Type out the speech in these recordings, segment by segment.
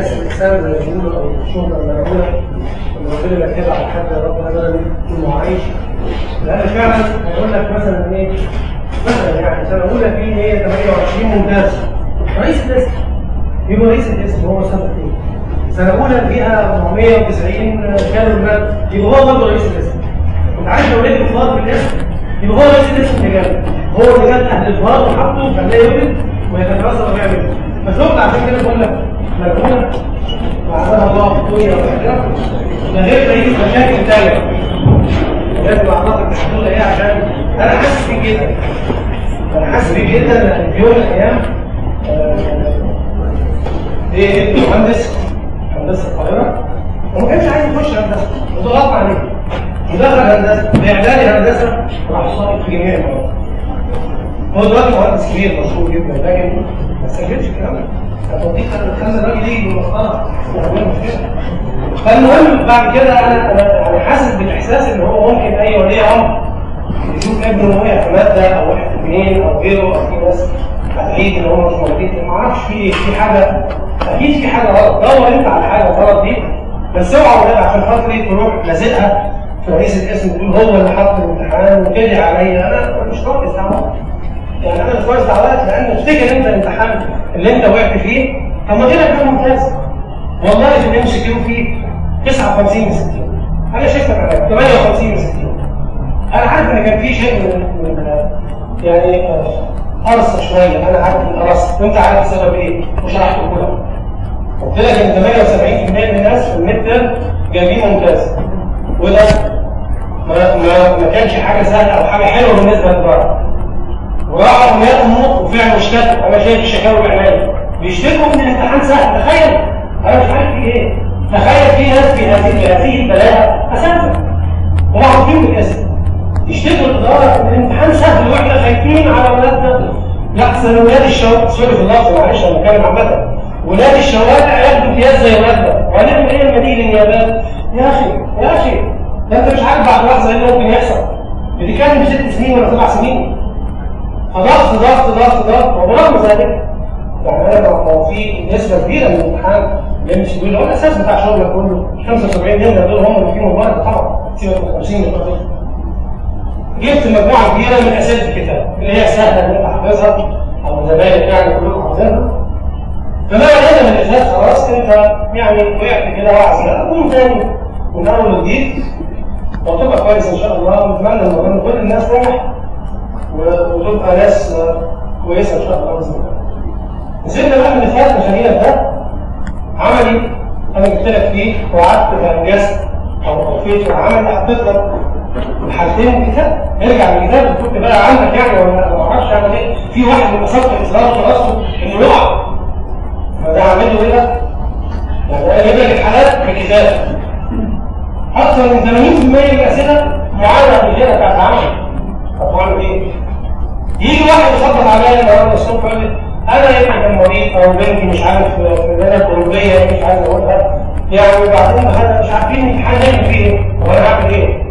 زي ما بيقولوا أو الشهرة الملعونه اللي ربنا يكتبها على حد يا رب هذا انه عايش. لأن فعلا هيقول لك مثلا إيه؟ مثلا يعني سنه اولى في 128 ممتاز. رئيس الاسم يبقى رئيس الاسم هو سنة إيه؟ سنة أولى فيها 490 كانوا يبقى هو برضه رئيس الاسم انت عارف لو لقيت الاسم يبقى هو رئيس الاسم اللي جاب هو اللي جاب أهل الاظهار وحطه خلاه يولد ويتكاثر ويعمل عشان كده بقول لك ملعونه وعزها الله الدنيا والاخره ده غير رئيس مشاكل تانيه لازم اعتقد تحددها إيه عشان أنا حاسس بيه جدا أنا حاسس بيه جدا لأن في يوم من الأيام إيه مهندس هندسه القاهره وما كانش عايز يخش هندسه وضغط عليه ودخل هندسه باعدادي هندسه راح صائب في جميع المواد هو دلوقتي مهندس كبير مشهور جدا لكن ما سجلش الكلام الراجل فالمهم بعد كده أنا أنا حاسس بالإحساس إن هو ممكن أي ولي أمر يشوف ابنه وهو في ماده أو واحد اثنين أو غيره أو في ناس هتعيد إن هو مش موجودين ما أعرفش في في حاجة أكيد في حاجة غلط. دور انت على حاجة غلط دي. بس اوعى ولاد عشان خاطري تروح لازقها في رئيس القسم تقول هو اللي حط الامتحان وكده عليا. أنا مش ناقص دعوه يعني أنا مش ناقص دعوات لأن افتكر أنت الامتحان اللي أنت وقعت فيه. طب ما غيرك كان ممتاز. والله في الام كيو فيه 59 من 60 أنا شايفها معاك 58 من 60 أنا عارف إن كان في شيء من, يعني قرص شوية. أنا عارف إن قرصت أنت عارف السبب إيه. وشرحته كله. قلت لك إن 78% من الناس في الميد جايبين ممتاز. وده ما, ما, كانش حاجة سهلة أو حاجة حلوة بالنسبة للبره وراحوا يقوموا وفعلوا أنا شايف الشكاوي بعيني بيشتكوا من الامتحان سهل. تخيل. أنا مش عارف في إيه. تخيل في ناس في هذه هذه البلاغة اساتذه ومعروفين بالاسم يشتكوا الاداره إن الامتحان سهل. وإحنا خايفين على اولادنا لحسن ولاد الشوارع سوري في اللفظ معلش أنا بتكلم عامة. ولاد الشوارع ياخدوا امتياز زي ولادنا وهنعمل إيه لما نيجي للنيابات يا أخي يا أخي ده أنت مش عارف بعد لحظه إيه اللي ممكن يحصل. بتتكلم ست سنين ولا سبع سنين. فضغط ضغط ضغط ضغط وبرغم ذلك يعني أنا لو في نسبة كبيرة من الامتحان اللي مش بيقول هو الأساس بتاع شغلك كله. 75 نمره دول هم اللي فيهم ورد طبعا. سيبك من 50 نمره جبت مجموعة كبيرة من اسئله الكتاب اللي هي سهلة إن أنت حافظها أو زمايلك يعني كلكم حافظينها. فما هذا من الاساس خلاص انت يعني وقعت كده وعسى قوم تاني. من أول وجديد وتبقى كويس إن شاء الله. ونتمنى إن كل الناس تنجح وتبقى ناس كويسة إن شاء الله باذن الله. نزلنا بقى من الفات مشاريع ده عملي أنا جبت لك فيه وقعدت فانجزت أو وفيت العمل حطيت لك الحالتين من الكتاب ارجع للكتاب وكنت بقى عندك يعني ولا ما أعرفش أعمل إيه في واحد من اسباب الاصرار في راسه إنه يقع فده عامل له إيه؟ يعني أنا جايب لك الحالات بالكتاب أكثر من 80% من الأسئلة معاينه بالجهة بتاعت العمل طب اعمل إيه؟ يجي واحد يخبط عليا النهارده الصبح يقول لي أنا ابني كان مريض أو بنتي مش عارف في البلد الأوروبية مش عايز اقولها يعني وبعدين مش عارفين الامتحان هيعمل فيه. إيه هو أنا هعمل إيه؟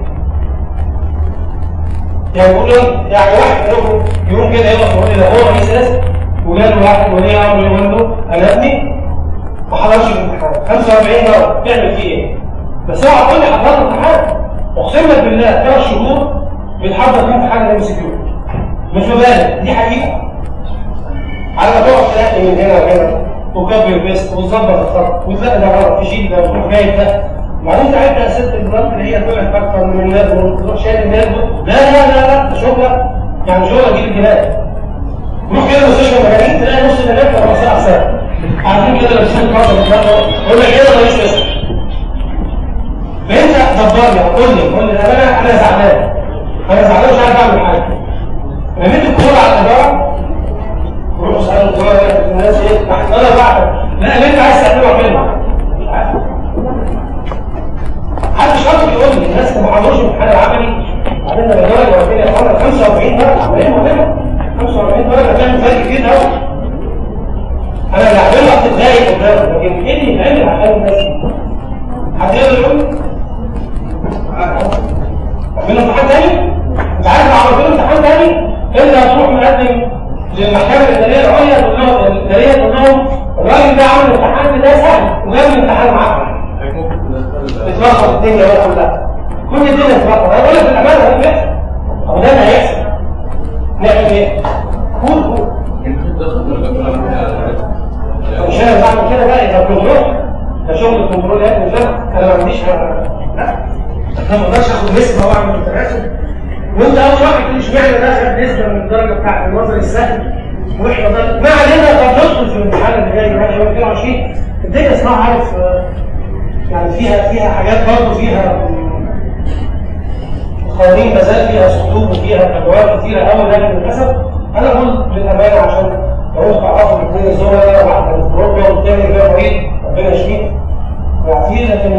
يعني بقول يعني واحد منهم يقوم كده يقف يقول لي ده هو رئيس رسم وجاله واحد ولي أمر يقول له أنا ابني ما حضرش الامتحان 45 مره تعمل فيه إيه؟ بس اوعى تقول لي حضرت الامتحان. أقسم لك بالله ثلاث شهور بيتحضر فيه امتحان ال MCQ. مش مبالغ. دي حقيقة. على ما تقعد تلاقي من هنا وهنا. و copy paste وتظبط الخط. وتلاقي ده غلط. تشيل ده وتروح جايب ده. وبعدين تعبت اسئله البلاد اللي هي طلعت أكتر من الناس. وتروح شايل الناس لا لا لا لا. ده شغله يعني شغله تجيب الجنان روح كده مستشفى مجانين تلاقي نص البنات في مصر أحسن. عارفين كده لابسين الكاسه يقول لك كده ماليش اسم فأنت دبرني. قول لي قول لي. أنا أنا زعلان. أنا زعلان. مش عارف أعمل حاجة. رميت الكورة على الاداره روح اسأل الكورة الناس إيه بعد. لا اللي أنت عايز تعمله اعمله حد شاطر يقول لي الناس ما حضروش الامتحان العملي جالك وقتين يا اخوانا 45 درجة. عملية مهمة. 45 درجة تعمل فرق كتير قوي أنا اللي هعملها بتتضايق قدامك لكن إيه اللي يتعمل عشان الناس حد يقدر يقول؟ لي؟ اعملوا امتحان تاني؟ انت عارف لو عملت له امتحان تاني؟ إلا تروح مقدم للمحكمة الإدارية العليا تقول لهم الإدارية تقول لهم الراجل ده عامل امتحان ده سهل وجاب امتحان معقد اتلخبط الدنيا بقى كلها كل الدنيا اتلخبط هيقول لك الأمانة ده بيحصل أو ده اللي هيحصل؟ نعمل إيه؟ قول قول. مش أنا بعمل كده بقى إذا control ده شغل ال control يا ابني أنا ما عنديش لا أنا ما أقدرش أخد risk وأعمل تناسب وانت اول واحد تقول اشمعنى ده نسبة من الدرجة بتاعت النظري السهل وإحنا ما علينا طب ندخل في الامتحان اللي جاي بقى يوم 22 الدنيا اسمها عارف يعني فيها فيها حاجات برضه فيها قوانين ما زال فيها صدوق وفيها أدوات كثيره قوي لكن للأسف. أنا قلت للأمانة عشان لو تعرفوا الاثنين الزملاء واحد من اوروبا والثاني هو مريض ربنا يشفيه. ويعافيه لكن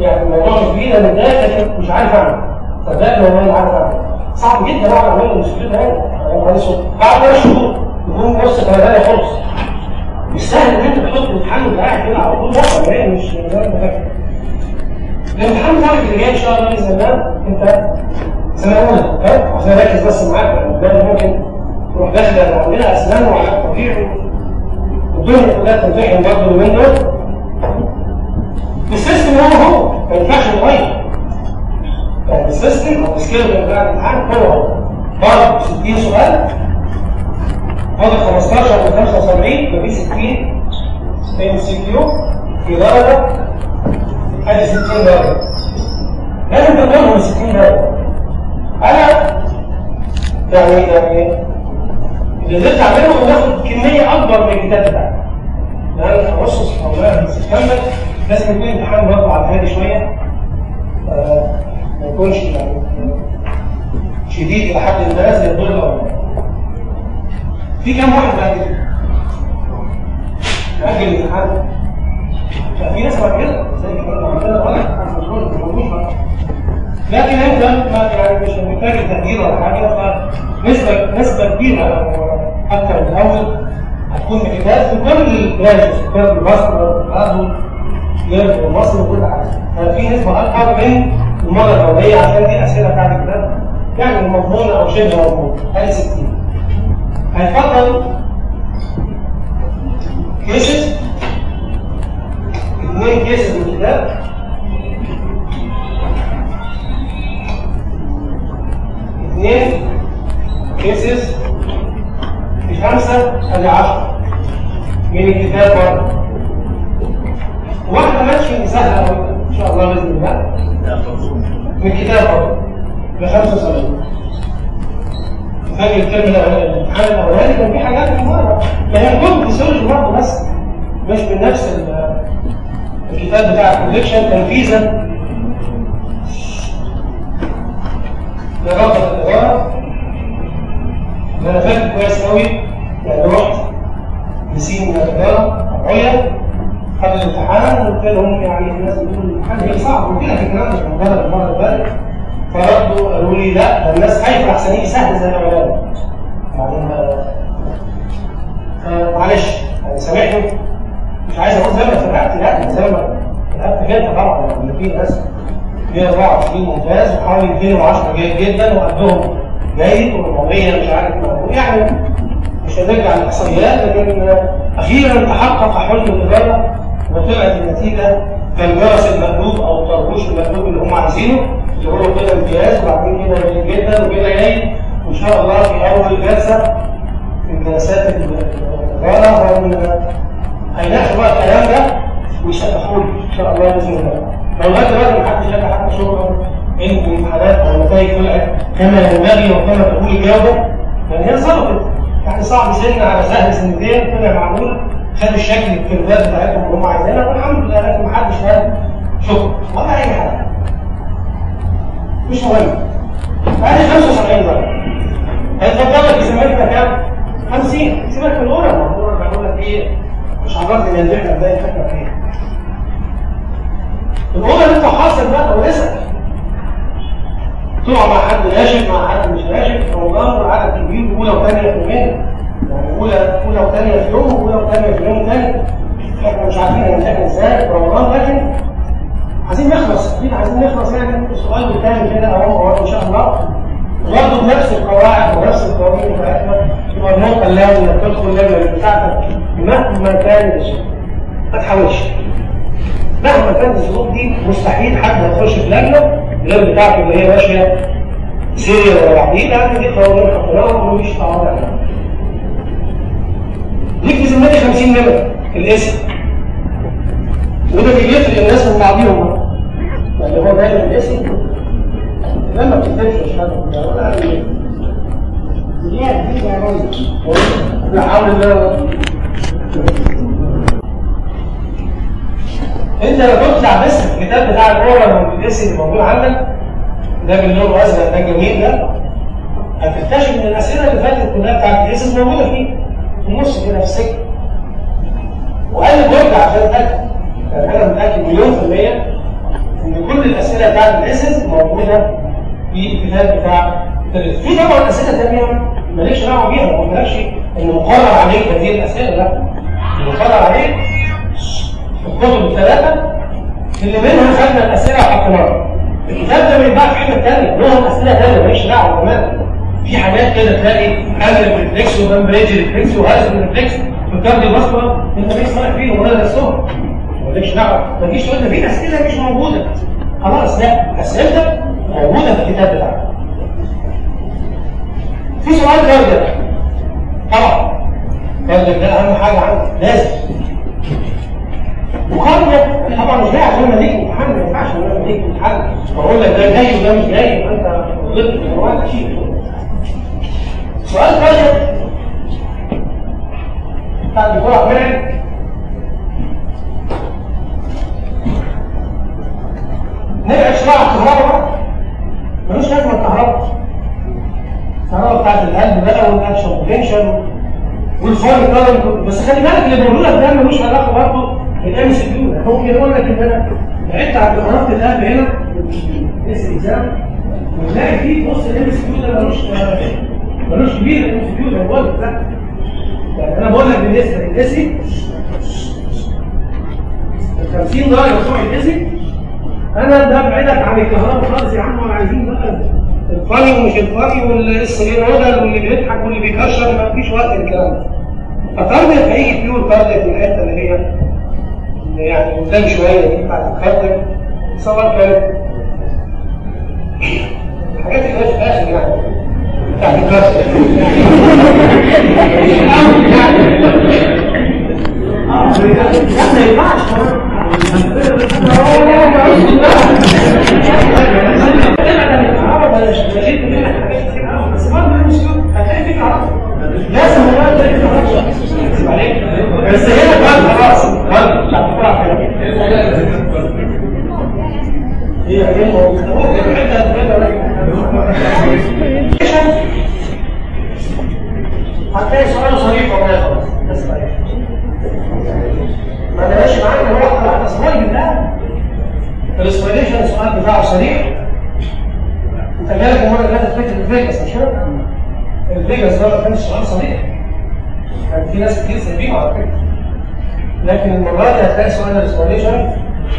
يعني الموضوع بايدي أنا متضايق لكن مش عارف أعمل. صدقني والله مش عارف أعمل. صعب جدا أعمل مشكلتها يعني معلش ثلاث شهور يكون نص كندا خالص. مش سهل إن أنت تحط امتحان وانت قاعد كده على طول. بره يعني مش الامتحان بتاعك اللي جاي إن شاء الله بإذن الله أنت سنه اولى فاهم عشان أركز بس معاك. لأن ممكن تروح داخل عندنا اسنان وعلاج طبيعي والدنيا كلها تمتحن برضه اليومين دول. ال system هو هو ما ينفعش يتغير ال system أو ال scale بتاع الامتحان هو هو برضه 60 سؤال فاضل 15 من 75 ففي 60 MCQ في درجه ادي 60 درجه لازم تقولهم 60 درجه أنا يعني يعني اللي قدرت اعمله ان اخد كميه اكبر من الكتاب بتاعي لأن التخصص أو تكمل لازم يكون الامتحان برضه على الهادي شوية؟ ما يكونش يعني شديد إلى حد ما زي الاولاني في كام واحد بقى كده؟ أجل الامتحان في ناس بعد كده. زي ما عندنا غلط لكن أنت ما يعني مش محتاج تغيير ولا حاجة فنسبه نسبة كبيرة أكثر من الأول هتكون بكتاب في كل ال branches كتاب المصر والعدو غير المصري وكل حاجة. ففي نسبه اكبر من المره الاوليه عشان دي أسئلة بتاعت الكتاب يعني مضمونة أو شبه مضمونه ادي 60 هيفضل cases اثنين cases من الكتاب. اثنين cases في خمسة أدي 10 من الكتاب برضه. واحدة ماشي سهلة إن شاء الله بإذن الله. من برضه ب 75 فاكر ال term الامتحان الأولاني؟ كان في حاجات بره يعني كنت فيسيولوجي برضه بس. مش من نفس الكتاب بتاع ال collection تنفيذا لرابطه الإدارة. أنا فاكر كويس قوي يعني رحت لسين الاداره العليا قبل الامتحان قلت لهم يعني الناس بتقول الامتحان هي صعب قلت لك الكلام مش مجرد المرة اللي فاتت. فردوا قالوا لي لا ده الناس خايفة احسن يجي سهل زي الاولاني يعني معلش يعني سامحني. مش عايز أقول زي ما فرقت لا زي ما فرقت كده طبعا يعني في ناس 124 ممتاز وحوالي 210 جيد جدا وقدهم جيد و400 مش عارف يعني مش هنرجع للاحصائيات لكن أخيرا تحقق حلم الإدارة. وطلعت النتيجة كالجرس المقلوب أو الطربوش المقلوب اللي هم عايزينه اللي هو كده امتياز وبعدين كده جيد جدا وكده جيد. وإن شاء الله في أول جلسة من جلسات الاداره هيناقشوا بقى الكلام ده ويسقفوا لي إن شاء الله بإذن الله. لو لغاية دلوقتي ما حدش لقى حتى شغل ان الامتحانات أو النتائج طلعت كما ينبغي وكما تقول الجودة لأن هي ظبطت يعني صعب سنة على سهل سنتين طلع معقول. خد الشكل الكيرفات بتاعتهم اللي هم عايزينها والحمد لله لكن ما حدش قال شكر ولا أي حاجة. مش مهم. ادي 75 درجة. هيتفضل لك يسميك كام؟ 50 سيبك من الأولى الاولى بقول لك إيه؟ مش عرفني ان إحنا إزاي الفكرة إيه الأولى اللي أنت حاصل بقى كويسه تقع مع حد ناشف مع حد مش ناشف رمضان والعدد كبير أولى وثانيه في يعني اولى اولى وثانيه في يوم واولى وثانيه في يوم ثاني إحنا مش عارفين هنمتحن إزاي في رمضان لكن عايزين نخلص. أكيد عايزين نخلص يعني. السؤال والثاني كده أهو إن شاء الله. برضه بنفس القواعد ونفس القوانين بتاعتنا يبقى النقطة اللازمه تدخل اللجنه بتاعتك. مهما كان الشيء ما تحاولش. مهما كانت الظروف دي مستحيل حد هيخش في لجنة اللجنه بتاعته اللي هي ماشية سيريا ولا بعدين لأن دي قوانين حطيناها ومفيش تعارض عليها. ليك في ذمتي 50 نمره الاسم وده بيفرق الناس من بعضيهم. اللي هو دايما الاسم لما بتكتبش الشهاده ولا لا دي يا ريس لا حول انت لو تطلع بس الكتاب بتاع الاورال والاسم اللي موجود عندك ده باللون الأزرق ده الجميل ده هتكتشف إن الأسئلة اللي فاتت كلها بتاعت الاسم موجودة فيه. كده في السكه وقال لي برجع عشان اتاكد أنا متاكد مليون في المية إن كل الأسئلة بتاعت الاسم موجودة في الكتاب بتاع التدريس. في طبعا أسئلة ثانية مالكش دعوة بيها ما قلتلكش إن مقرر عليك هذه الأسئلة لا. مقرر عليك الكتب الثلاثة اللي منها خدنا الأسئلة وحطيناها الكتاب ده ما ينفعش حاجة ثانية لهم أسئلة ثانية ماليش دعوة كمان في حاجات كده تلاقي قلب reflex و Bainbridge reflex وهذا reflex وال cardiovascular انت مش صالح فيهم ولا درسهم مالكش دعوة. ما تجيش تقول لي في أسئلة مش موجودة. خلاص لا. أسئلتك موجودة في الكتاب بتاعك. في سؤال cardio طبعا. cardio ده أهم حاجة عندك لازم. وقرر طبعا مش جاي عشان اديك امتحان ما ينفعش إن أنا اديك امتحان واقول لك ده جاي وده مش جاي. يبقى انت غلطت في شيء. سؤال ثالث بتاع الدكتور احمد نرجع شوية على الكهرباء. ملوش لازمه الكهرباء. الكهرباء بتاعت القلب بقى وال action potential وال flow current بس خلي بالك اللي بقوله لك ده ملوش علاقة برضه بال MCQ هو بيقول لك إن أنا بعدت عن كهرباء القلب هنا. essay exam وتلاقي فيه بص ال MCQ ده ملوش ملوش كبير ال MCQ ده. بقول لك لا يعني أنا بقول لك بالنسبة لل essay ال 50 درجه بتوع ال essay أنا ده بعدك عن الكهرباء خالص يا عم ولا عايزين بقى ال funny ومش ال funny واللي نودل واللي بيضحك واللي بيكشر ما فيش وقت الكلام ده. ف cardiac هيجي pure cardiac في الحتة اللي هي يعني قدام شوية دي بتاعت الكارديك سواء كانت الحاجات اللي هي في الآخر يعني. بتاعت الكارديك ما ينفعش لازم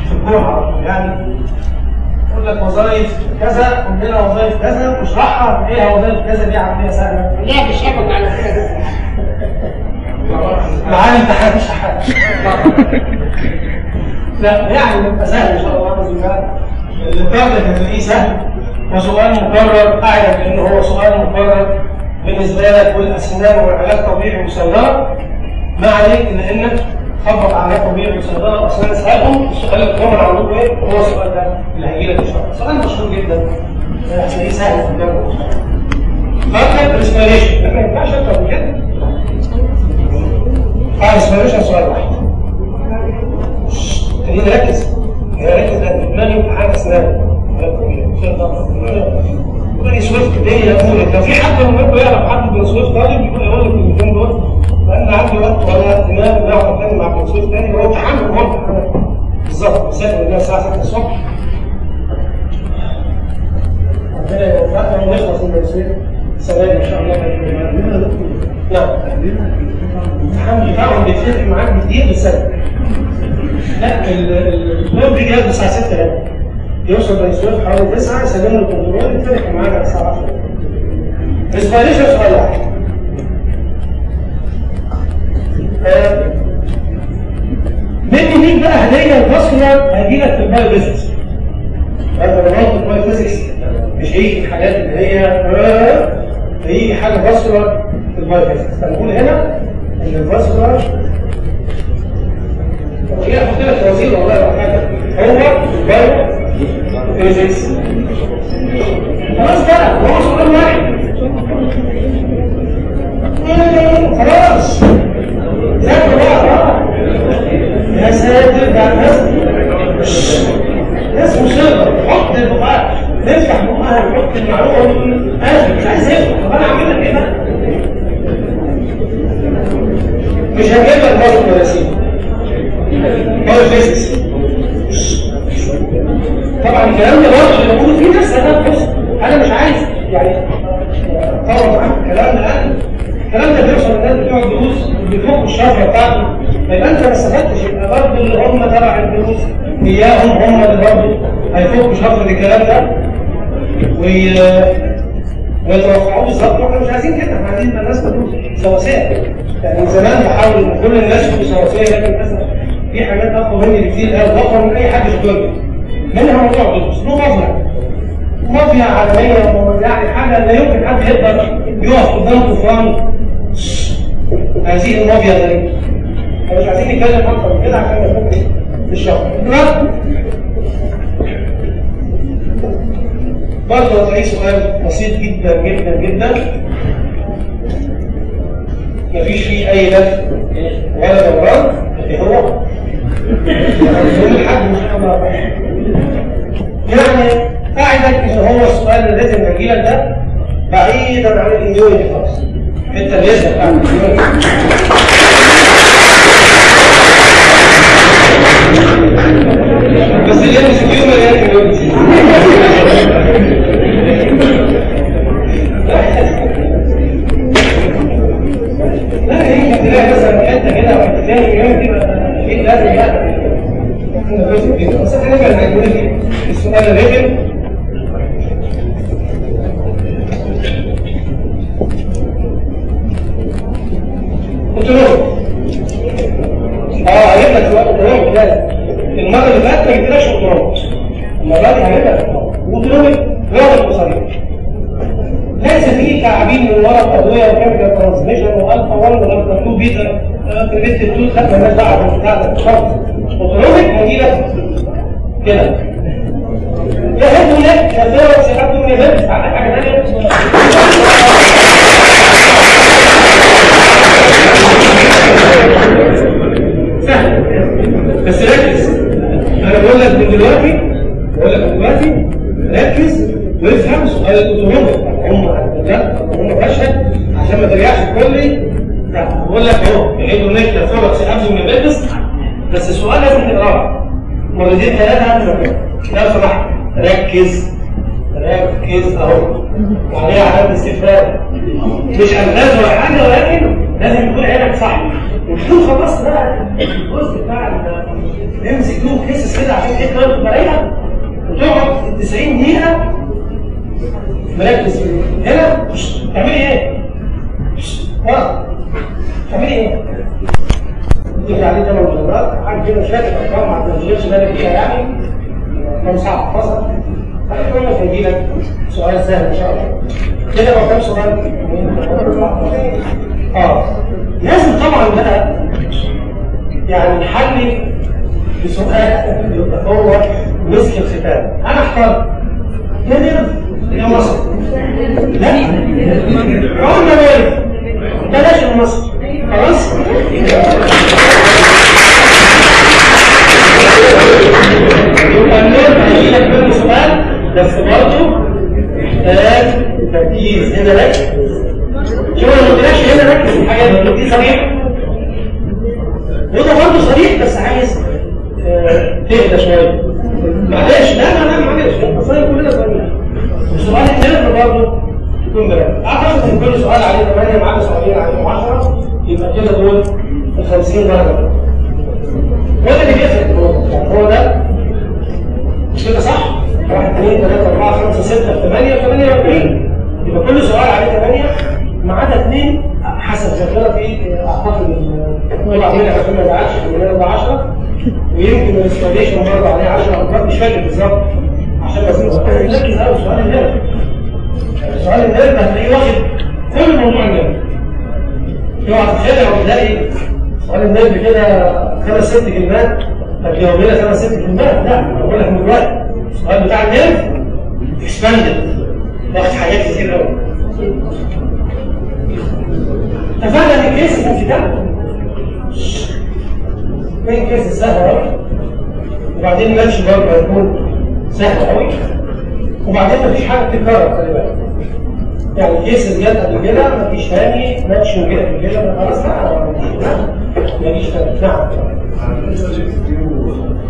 طول يعني يقول لك وظائف كذا عندنا وظائف كذا واشرحها إيه وظائف كذا دي عملية سهلة. لا بالشبك على كده. معانا امتحان مش لا يعني يبقى سهل إن شاء الله باذن الله الكارد هتلاقيه سهل. وسؤال مكرر اعلم بانه هو سؤال مكرر بالنسبة لك والأسنان والعلاج طبيعي وصيدله ما عليك إلا إنك خبط على طبيعي وصيدله واسنان اسالهم السؤال كمان عندكم إيه؟ هو السؤال ده اللي هيجي لك إن شاء الله. سؤال مشهور جدا. هتلاقيه سهل في الجامعة. فاكر ال respiration ما ينفعش أكتر من كده؟ آه respiration سؤال واحد. خلينا نركز نركز لأن دماغي امتحان أسنان. بني سويف دي يقول لو في حد منكم يعرف حد بني سويف طالب يقول لك الكلمتين دول لأن عندي وقت ولا دماغ بنعرف اتكلم مع سويف تاني امتحان هو امتحان بالظبط مسافر من الساعة 6 الصبح. ربنا يوفقنا ونخلص من سلام إن شاء الله. نعم. الامتحان بتاعهم بيتفق معاك كتير بالسنه لا الدكتور بيجي ياخد الساعة 6 يعني يوصل سويف حوالي 9 يسلم له الكنترول يتفق معاك على الساعة 10 respiration سؤال واحد في ال biophysics بنقطه ال biophysics مش هيجي الحاجات اللي هي آه، هيجي حاجة vascular في ال biophysics فنقول هنا إن ال vascular هي أحط لك توزيع والله ولا حاجة. هو ال bio فيزكس خلاص بقى هو سؤال واحد. آه، خلاص ذاكر بقى يا ساتر ده ناس. ناس مصيبه حط البقاء نفتح بقها نحط المعلومه أنا مش عايز افهم طب أنا اعمل لك إيه بقى؟ مش هجيب لك برضه كراسي برضه physics طبعا الكلام ده برضه اللي بقوله فيه ناس أنا بص أنا مش عايز يعني طبعا الكلام ده الكلام ده بيوصل للناس بتوع الدروس بيفوق الشفره بتاعته يبقى أنت ما استفدتش يبقى برضه اللي هم تبع الدروس إياهم هم اللي برضه هيفوقوا شفره الكلام ده. وي... ويتوقعوه بالظبط. وإحنا مش عايزين كده إحنا عايزين الناس تكون سواسية. يعني زمان بحاول كل الناس يكونوا سواسية لكن للاسف في حاجات أقوى مني بكتير قوي واقوى من أي حد في الدنيا منها موضوع الدروس له مافيا مافيا عالمية يعني حاجة لا يمكن حد يقدر يقف قدام طوفان. هذه المافيا دي إحنا مش عايزين نتكلم أكتر من كده عشان نفك الشهر برضه هتلاقي سؤال بسيط جدا جدا جدا. مفيش فيه أي لف ولا دوران. اللي هو؟ يعني قاعدك إن هو السؤال اللي لازم يجي لك ده بعيدا عن الانديويد خالص. أنت لسه بتاع من ادويه وكاميرا ترانسميشن والفا 1 والفا 2 بيتا بريفنت 2 خدنا مالناش دعوة ده. خالص اوتوماتيك هيجي لك كده. يا هب لك يا ثوركس يا حد من يبلس عندك حاجة ثانية سهل. بس ركز. أنا بقول لك من دلوقتي بقول لك دلوقتي ركز. وافهم سؤال الاوتوماتيك هم هم فشل عشان ما ترجعش تقول لي بقول لك اهو العيد هناك يا حد من يبلس بس السؤال لازم تقراه. مرتين ثلاثة همزه لو سمحت ركز ركز اهو. وعليها علامه استفهام مش الغاز ولا حاجة ولكن لازم يكون عينك صح. وتكون خلصت بقى. الجزء بتاع ال MCQ cases كده عشان إيه تبقى وتقعد 90 دقيقة مركز. هنا. تعملي إيه؟ ورا تعملي إيه؟ يجي عليه ثمان حاجة كده شوية ارقام ما تشغلش بالك فيها يعني كم ساعه فصل هيكون لك هيجي لك سؤال سهل إن شاء الله. كده هو كام سؤال؟ آه. لازم طبعا بقى يعني نحلي بسؤال هو مسك الختام. أنا احترت. نادر. يا مصر. لا. قلنا مالك بلاش مصر خلاص؟ يبقى النور هيجي لك منه سؤال بس برضه محتاج تركيز هنا ركز شوف أنا ما قلتلكش هنا ركز في الحاجات دي صريح وده برضه صريح بس عايز تهدى شوية معلش لا لا لا معلش اصل كلنا صريح السؤال الثالث برضه يكون بلاش اعتقد أن كل سؤال عليه 8 معانا سؤالين عليه 10 يبقى كده دول ال 50 درجه هو ده اللي بيفرق هو ده كده صح؟ 1 2 3 4 5 6 8 48 يبقى كل سؤال عليه 8 ما عدا اثنين حسب في اعتقد طبعا هنا عشان ما يزعلش ان هنا 10 ويمكن الاستراتيجي برضه عليه 10 ارقام مش فاكر بالظبط عشان بس نركز قوي في سؤال النرد سؤال النرد هتلاقيه واخد كل موضوع النرد اوعى تتخيل لو تلاقي سؤال النرد كده خمس ست كلمات. هتجاوب لنا خمس ست كلمات؟ لا بقول لك من دلوقتي. السؤال بتاع النرد expanded واخد حاجات كتير قوي اتفقنا إن ال case في كام؟ كان case سهل قوي وبعدين ماتش برضه هيكون سهل قوي وبعدين مفيش حاجة بتتكرر خلي بالك. يعني اللي جت قبل كده مفيش تاني ماتش وجه قبل كده خلاص لا مفيش تاني نعم.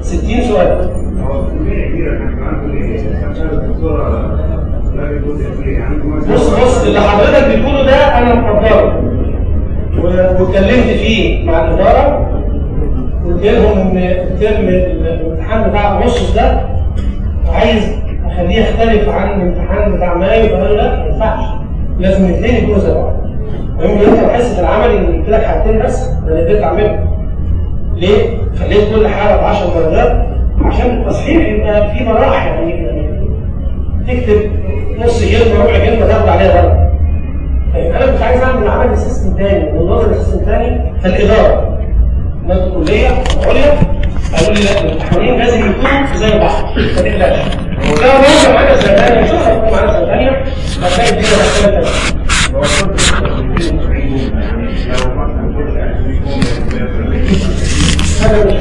60 سؤال. بص بص اللي حضرتك بتقوله ده أنا مقدره. واتكلمت فيه مع الإدارة. قلت لهم إن الترم الامتحان بتاع أغسطس ده عايز اخليه يختلف عن الامتحان بتاع مايو فقالوا لا ما ينفعش. لازم الاثنين يكونوا زي بعض. المهم انت حصة العملي إن قلت لك حاجتين بس اللي قدرت اعمله ليه؟ خليت كل حاله ب 10 درجات عشان التصحيح يبقى في براح يعني تكتب نص كلمة ربع كلمة تاخد عليها درجة. طيب أنا كنت عايز أعمل عمل system تاني ونظر system تاني فالاداره نادي الكلية العليا قالوا لي لا المتحولين لازم يكونوا زي بعض. ما تقلقش لو راجع معانا زي ثانية شوف هتكون معانا زي ثانية هتلاقي الدنيا مختلفه هذا مش